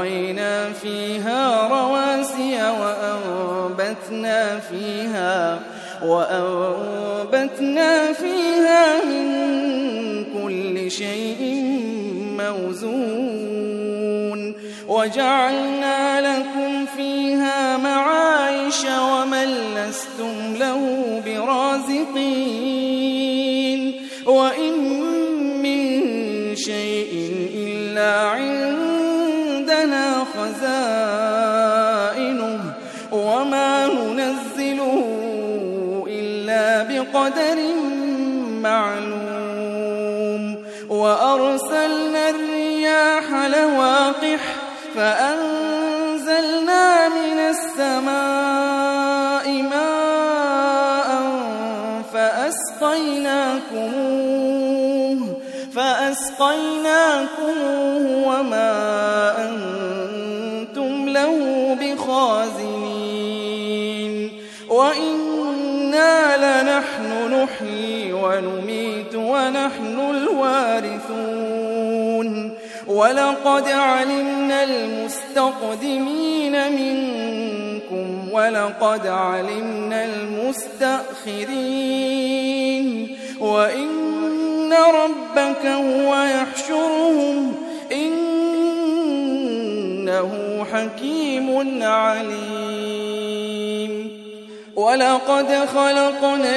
وألقينا فيها رواسي وأنبتنا فيها وأنبتنا فيها من كل شيء موزون وجعلنا لكم فيها معايش ومن لستم له برازقين عندنا خزائنه وما ننزله إلا بقدر معلوم. وأرسلنا الرياح لواقح فأنزلنا من السماء ماء فأسقيناكموه فأسقيناكموه وما ونميت ونحن الوارثون. ولقد علمنا المستقدمين منكم ولقد علمنا المستأخرين. وإن ربك هو يحشرهم. إنه حكيم عليم. ولقد خلقنا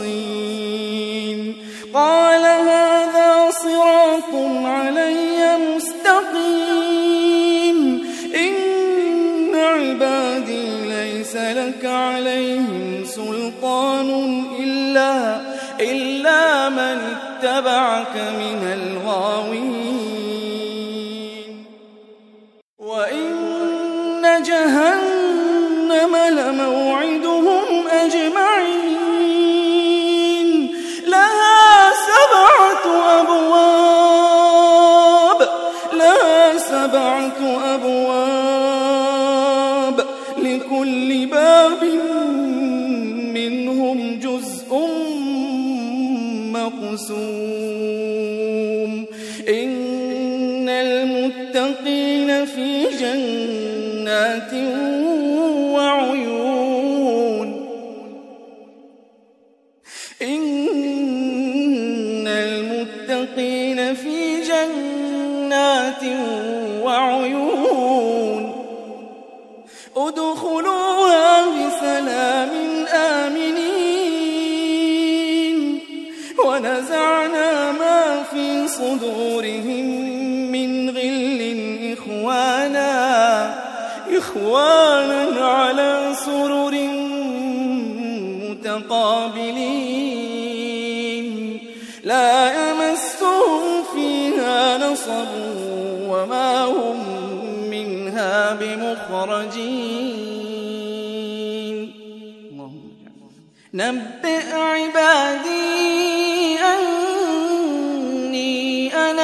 المخلصين. قال هذا صراط علي مستقيم. إن عبادي ليس لك عليهم سلطان إلا إلا من اتبعك من الغاوين. وإن جهنم لموعدهم أجمعين. مقسوم إن المتقين في جنات وعيون. إن المتقين في جنات وعيون. ادخلوها بسلام آمنين. صدورهم من غل إخوانا إخوانا على سرر متقابلين. لا يمسهم فيها نصب وما هم منها بمخرجين. نبئ عبادي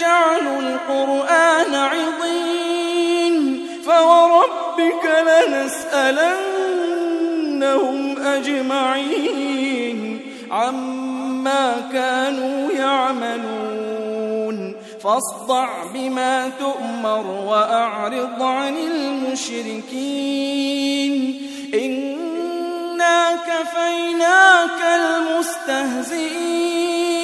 جعلوا القرآن عضين فوربك لنسألنهم أجمعين عما كانوا يعملون فاصدع بما تؤمر وأعرض عن المشركين إنا كفيناك المستهزئين